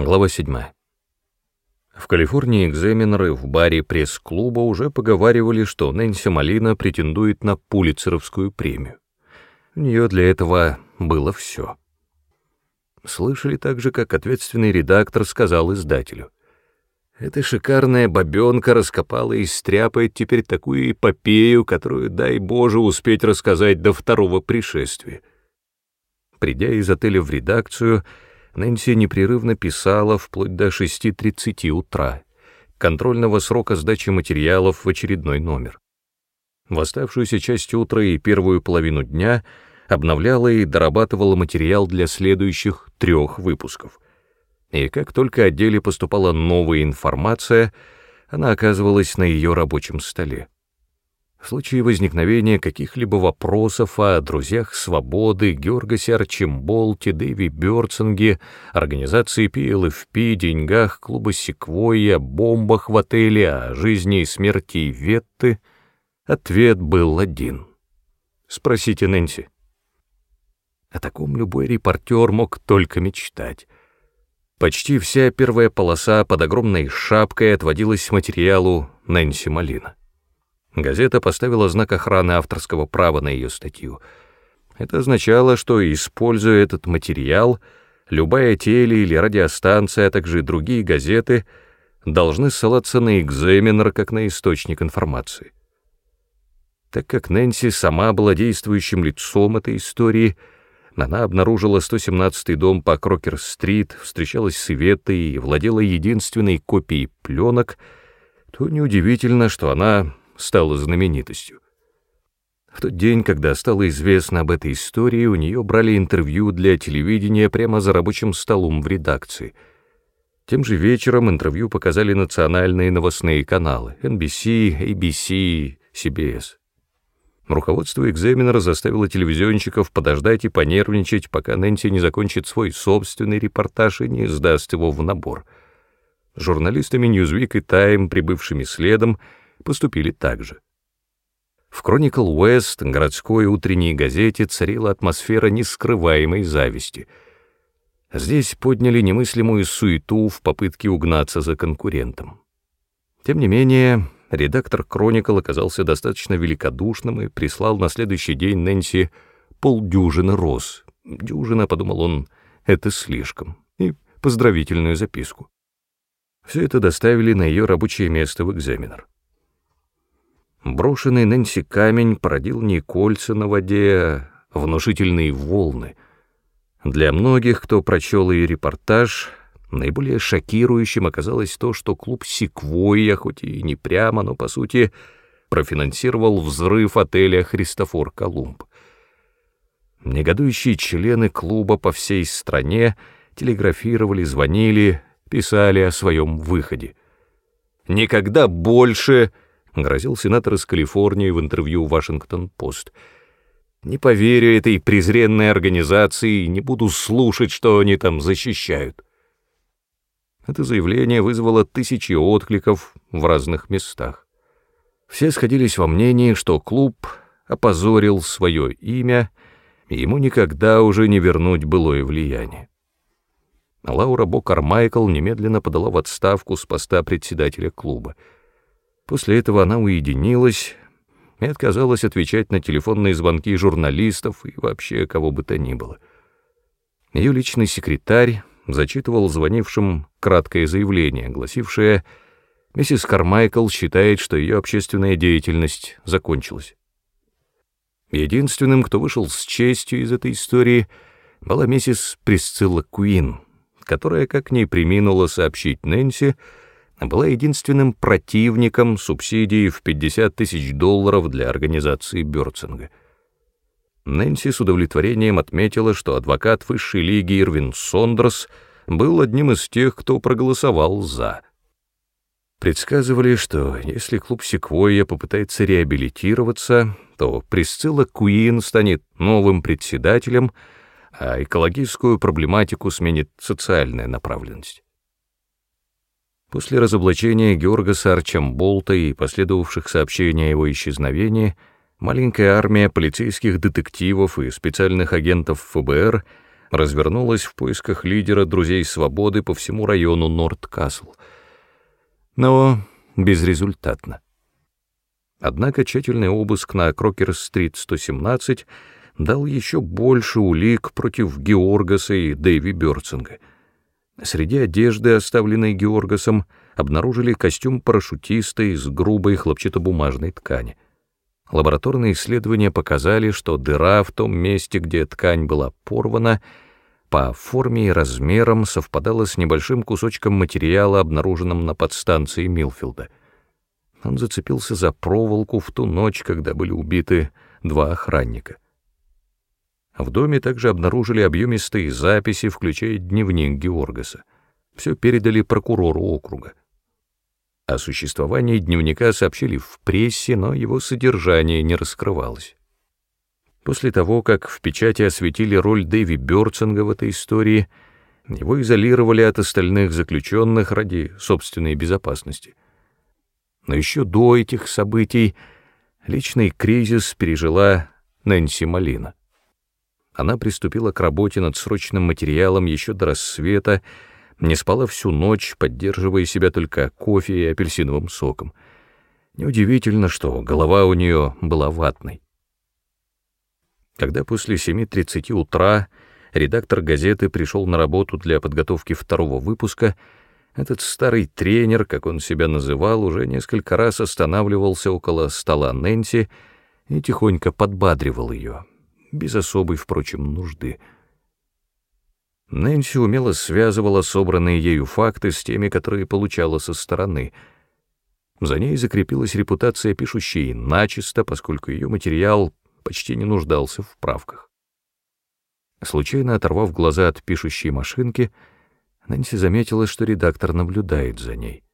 Глава 7. В Калифорнии экзаменеры в баре пресс-клуба уже поговаривали, что Нэнси Малина претендует на Пулицеровскую премию. У нее для этого было все. Слышали также, как ответственный редактор сказал издателю. Эта шикарная бабенка раскопала и стряпает теперь такую эпопею, которую, дай Боже, успеть рассказать до второго пришествия. Придя из отеля в редакцию, Нэнси непрерывно писала вплоть до 6.30 утра, контрольного срока сдачи материалов в очередной номер. В оставшуюся часть утра и первую половину дня обновляла и дорабатывала материал для следующих трех выпусков. И как только о деле поступала новая информация, она оказывалась на ее рабочем столе. В случае возникновения каких-либо вопросов о друзьях свободы, Георгасе Арчимболте, Дэви Бёрцинге, организации PLFP, деньгах клуба Секвойя, бомбах в отеле, о жизни и смерти Ветты, ответ был один. Спросите Нэнси. О таком любой репортер мог только мечтать. Почти вся первая полоса под огромной шапкой отводилась материалу Нэнси Малина. Газета поставила знак охраны авторского права на ее статью. Это означало, что, используя этот материал, любая теле- или радиостанция, а также другие газеты должны ссылаться на экзаменер как на источник информации. Так как Нэнси сама была действующим лицом этой истории, она обнаружила 117-й дом по Крокер-стрит, встречалась с Иветтой и владела единственной копией пленок, то неудивительно, что она стала знаменитостью. В тот день, когда стало известно об этой истории, у нее брали интервью для телевидения прямо за рабочим столом в редакции. Тем же вечером интервью показали национальные новостные каналы NBC, ABC, CBS. Руководство экзаменера заставило телевизионщиков подождать и понервничать, пока Нэнси не закончит свой собственный репортаж и не сдаст его в набор. Журналистами Newsweek и Time, прибывшими следом, поступили так же. В Chronicle West, городской утренней газете, царила атмосфера нескрываемой зависти. Здесь подняли немыслимую суету в попытке угнаться за конкурентом. Тем не менее, редактор Chronicle оказался достаточно великодушным и прислал на следующий день Нэнси полдюжины роз. Дюжина, подумал он, это слишком, и поздравительную записку. Все это доставили на ее рабочее место в экзаменер. Брошенный Нэнси камень породил не кольца на воде, а внушительные волны. Для многих, кто прочел ее репортаж, наиболее шокирующим оказалось то, что клуб «Секвойя», хоть и не прямо, но по сути, профинансировал взрыв отеля «Христофор Колумб». Негодующие члены клуба по всей стране телеграфировали, звонили, писали о своем выходе. «Никогда больше!» — грозил сенатор из Калифорнии в интервью «Вашингтон-Пост». «Не поверю этой презренной организации и не буду слушать, что они там защищают». Это заявление вызвало тысячи откликов в разных местах. Все сходились во мнении, что клуб опозорил свое имя, и ему никогда уже не вернуть былое влияние. Лаура Бо Кармайкл немедленно подала в отставку с поста председателя клуба — После этого она уединилась и отказалась отвечать на телефонные звонки журналистов и вообще кого бы то ни было. Ее личный секретарь зачитывал звонившим краткое заявление, гласившее «Миссис Кармайкл считает, что ее общественная деятельность закончилась». Единственным, кто вышел с честью из этой истории, была миссис Присцилла Куин, которая, как ни приминула сообщить Нэнси, была единственным противником субсидии в 50 тысяч долларов для организации Бёрцинга. Нэнси с удовлетворением отметила, что адвокат высшей лиги Ирвин Сондерс был одним из тех, кто проголосовал «за». Предсказывали, что если клуб «Секвойя» попытается реабилитироваться, то Присцилла Куин станет новым председателем, а экологическую проблематику сменит социальная направленность. После разоблачения Георгаса Арчамболта и последовавших сообщений о его исчезновении, маленькая армия полицейских детективов и специальных агентов ФБР развернулась в поисках лидера друзей свободы по всему району Норд-Касл. Но безрезультатно. Однако тщательный обыск на Крокер-стрит 117 дал еще больше улик против Георгаса и Дэви Бёрцинга. Среди одежды, оставленной Георгасом, обнаружили костюм парашютиста из грубой хлопчатобумажной ткани. Лабораторные исследования показали, что дыра в том месте, где ткань была порвана, по форме и размерам совпадала с небольшим кусочком материала, обнаруженным на подстанции Милфилда. Он зацепился за проволоку в ту ночь, когда были убиты два охранника. В доме также обнаружили объемистые записи, включая дневник Георгаса. Все передали прокурору округа. О существовании дневника сообщили в прессе, но его содержание не раскрывалось. После того, как в печати осветили роль Дэви Бёрцинга в этой истории, его изолировали от остальных заключенных ради собственной безопасности. Но еще до этих событий личный кризис пережила Нэнси Малина. Она приступила к работе над срочным материалом еще до рассвета, не спала всю ночь, поддерживая себя только кофе и апельсиновым соком. Неудивительно, что голова у нее была ватной. Когда после 7.30 утра редактор газеты пришел на работу для подготовки второго выпуска, этот старый тренер, как он себя называл, уже несколько раз останавливался около стола Нэнси и тихонько подбадривал ее, без особой, впрочем, нужды. Нэнси умело связывала собранные ею факты с теми, которые получала со стороны. За ней закрепилась репутация пишущей начисто, поскольку ее материал почти не нуждался в правках. Случайно оторвав глаза от пишущей машинки, Нэнси заметила, что редактор наблюдает за ней.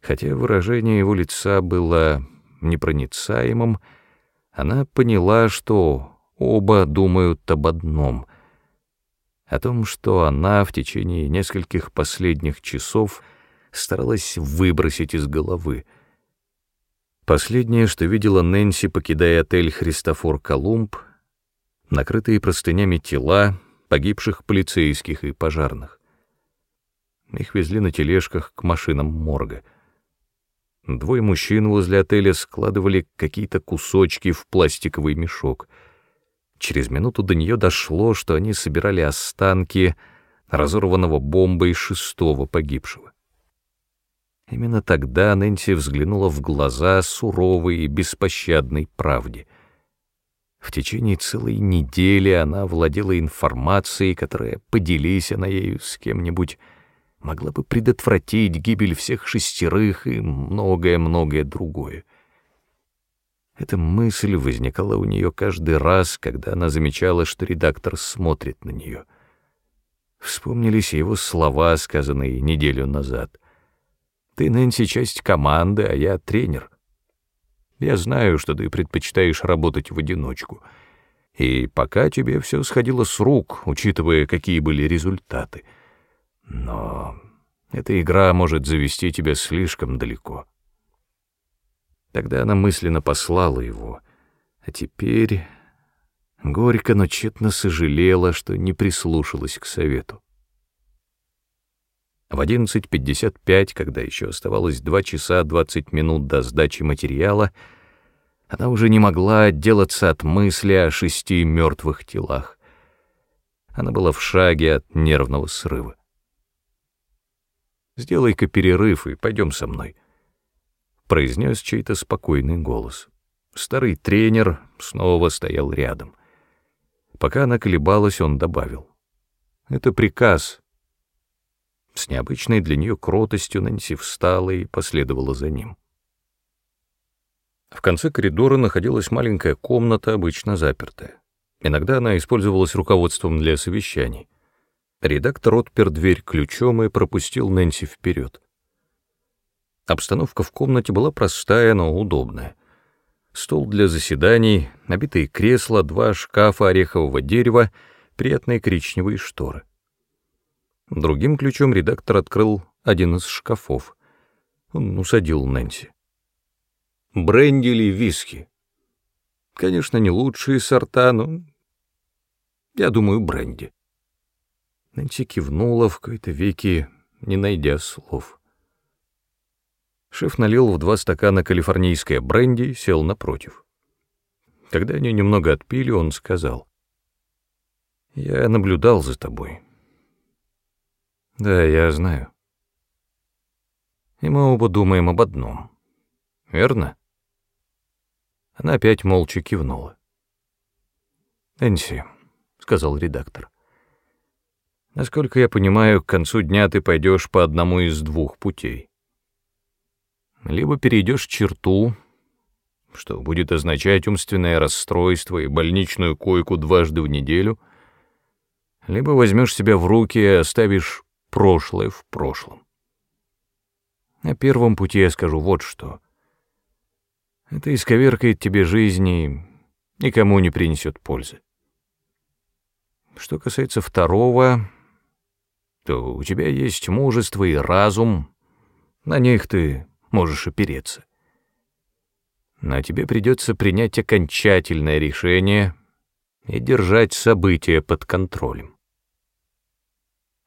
Хотя выражение его лица было непроницаемым, она поняла, что оба думают об одном — о том, что она в течение нескольких последних часов старалась выбросить из головы. Последнее, что видела Нэнси, покидая отель «Христофор Колумб», накрытые простынями тела погибших полицейских и пожарных. Их везли на тележках к машинам морга. Двое мужчин возле отеля складывали какие-то кусочки в пластиковый мешок — Через минуту до нее дошло, что они собирали останки разорванного бомбой шестого погибшего. Именно тогда Нэнси взглянула в глаза суровой и беспощадной правде. В течение целой недели она владела информацией, которая, поделись она ею с кем-нибудь, могла бы предотвратить гибель всех шестерых и многое-многое другое. Эта мысль возникала у нее каждый раз, когда она замечала, что редактор смотрит на нее. Вспомнились его слова, сказанные неделю назад. «Ты, Нэнси, часть команды, а я тренер. Я знаю, что ты предпочитаешь работать в одиночку. И пока тебе все сходило с рук, учитывая, какие были результаты. Но эта игра может завести тебя слишком далеко». Тогда она мысленно послала его, а теперь горько, но тщетно сожалела, что не прислушалась к совету. В 11.55, когда еще оставалось 2 часа 20 минут до сдачи материала, она уже не могла отделаться от мысли о шести мертвых телах. Она была в шаге от нервного срыва. «Сделай-ка перерыв и пойдем со мной», произнес чей-то спокойный голос. Старый тренер снова стоял рядом. Пока она колебалась, он добавил. «Это приказ». С необычной для нее кротостью Нэнси встала и последовала за ним. В конце коридора находилась маленькая комната, обычно запертая. Иногда она использовалась руководством для совещаний. Редактор отпер дверь ключом и пропустил Нэнси вперед. Обстановка в комнате была простая, но удобная. Стол для заседаний, набитые кресла, два шкафа орехового дерева, приятные коричневые шторы. Другим ключом редактор открыл один из шкафов. Он усадил Нэнси. Бренди или виски? Конечно, не лучшие сорта, но... Я думаю, бренди. Нэнси кивнула в какой-то веки, не найдя слов. Шеф налил в два стакана калифорнийское бренди и сел напротив. Когда они немного отпили, он сказал. «Я наблюдал за тобой». «Да, я знаю». «И мы оба думаем об одном. Верно?» Она опять молча кивнула. «Энси», — сказал редактор, — «насколько я понимаю, к концу дня ты пойдешь по одному из двух путей либо перейдешь черту, что будет означать умственное расстройство и больничную койку дважды в неделю, либо возьмешь себя в руки и оставишь прошлое в прошлом. На первом пути я скажу вот что. Это исковеркает тебе жизни и никому не принесет пользы. Что касается второго, то у тебя есть мужество и разум, на них ты можешь опереться. Но тебе придется принять окончательное решение и держать события под контролем.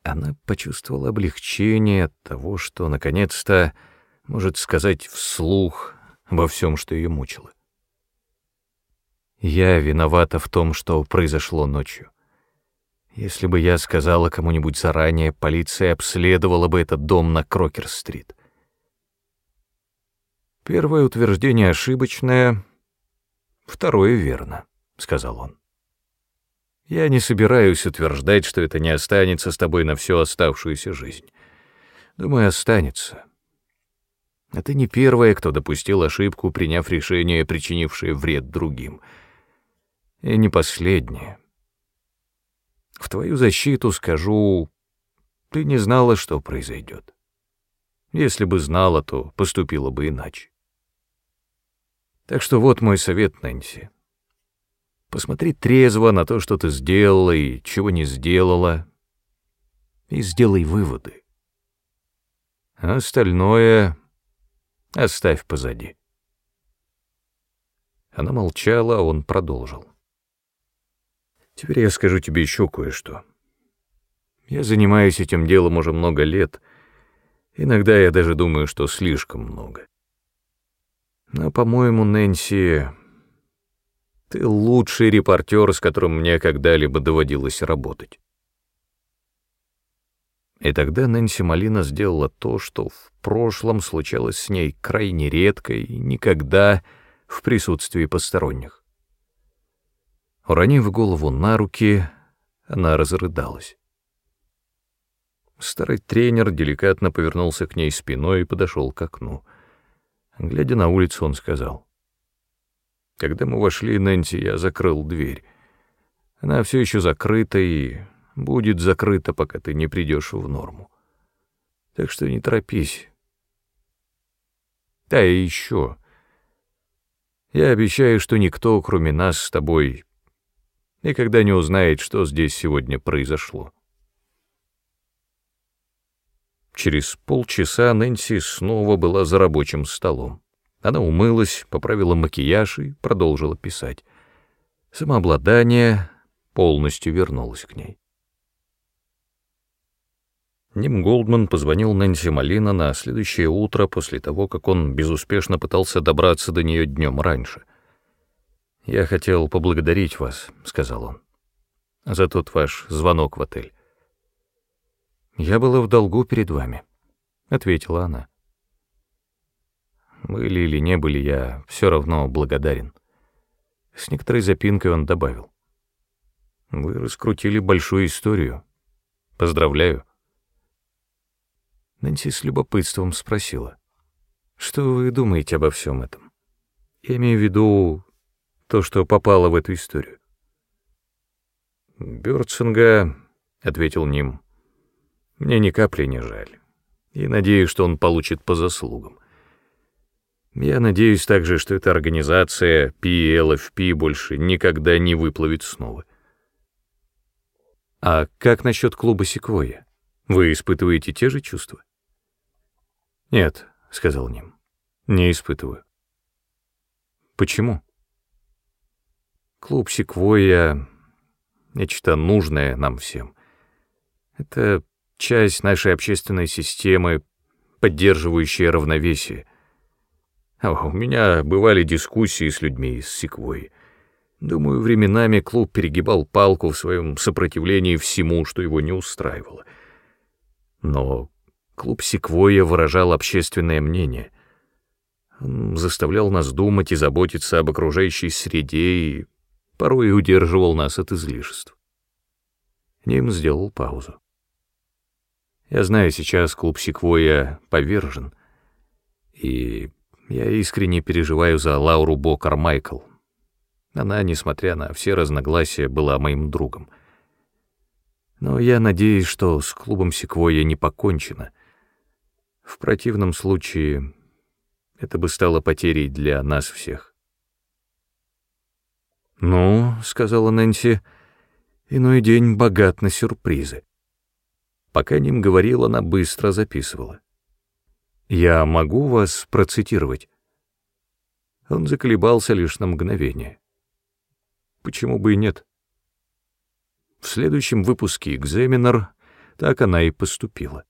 Она почувствовала облегчение от того, что наконец-то может сказать вслух обо всем, что ее мучило. Я виновата в том, что произошло ночью. Если бы я сказала кому-нибудь заранее, полиция обследовала бы этот дом на Крокер-стрит. Первое утверждение ошибочное, второе верно, сказал он. Я не собираюсь утверждать, что это не останется с тобой на всю оставшуюся жизнь. Думаю, останется. А ты не первая, кто допустил ошибку, приняв решение, причинившее вред другим. И не последняя. В твою защиту скажу, ты не знала, что произойдет. Если бы знала, то поступила бы иначе. Так что вот мой совет, Нэнси. Посмотри трезво на то, что ты сделала и чего не сделала, и сделай выводы. А остальное оставь позади. Она молчала, а он продолжил. Теперь я скажу тебе еще кое-что. Я занимаюсь этим делом уже много лет. Иногда я даже думаю, что слишком много. Но, по-моему, Нэнси, ты лучший репортер, с которым мне когда-либо доводилось работать. И тогда Нэнси Малина сделала то, что в прошлом случалось с ней крайне редко и никогда в присутствии посторонних. Уронив голову на руки, она разрыдалась. Старый тренер деликатно повернулся к ней спиной и подошел к окну — Глядя на улицу, он сказал. Когда мы вошли, Нэнси, я закрыл дверь. Она все еще закрыта и будет закрыта, пока ты не придешь в норму. Так что не торопись. Да и еще. Я обещаю, что никто, кроме нас с тобой, никогда не узнает, что здесь сегодня произошло. Через полчаса Нэнси снова была за рабочим столом. Она умылась, поправила макияж и продолжила писать. Самообладание полностью вернулось к ней. Ним Голдман позвонил Нэнси Малина на следующее утро после того, как он безуспешно пытался добраться до нее днем раньше. «Я хотел поблагодарить вас», — сказал он, — «за тот ваш звонок в отель. «Я была в долгу перед вами», — ответила она. Были или не были, я все равно благодарен. С некоторой запинкой он добавил. Вы раскрутили большую историю. Поздравляю. Нэнси с любопытством спросила. Что вы думаете обо всем этом? Я имею в виду то, что попало в эту историю. Бёрдсинга, — ответил Ним, — мне ни капли не жаль. И надеюсь, что он получит по заслугам. Я надеюсь также, что эта организация PLFP больше никогда не выплывет снова. А как насчет клуба Секвойя? Вы испытываете те же чувства? Нет, сказал Ним, не испытываю. Почему? Клуб Секвойя — нечто нужное нам всем. Это часть нашей общественной системы, поддерживающая равновесие. У меня бывали дискуссии с людьми из Секвои. Думаю, временами клуб перегибал палку в своем сопротивлении всему, что его не устраивало. Но клуб Секвоя выражал общественное мнение. Он заставлял нас думать и заботиться об окружающей среде и порой удерживал нас от излишеств. Ним сделал паузу. Я знаю, сейчас клуб Секвоя повержен, и я искренне переживаю за Лауру Бо Кармайкл. Она, несмотря на все разногласия, была моим другом. Но я надеюсь, что с клубом Секвоя не покончено. В противном случае это бы стало потерей для нас всех. «Ну», — сказала Нэнси, — «иной день богат на сюрпризы». Пока Ним говорил, она быстро записывала. «Я могу вас процитировать?» Он заколебался лишь на мгновение. «Почему бы и нет?» В следующем выпуске «Экзаменер» так она и поступила.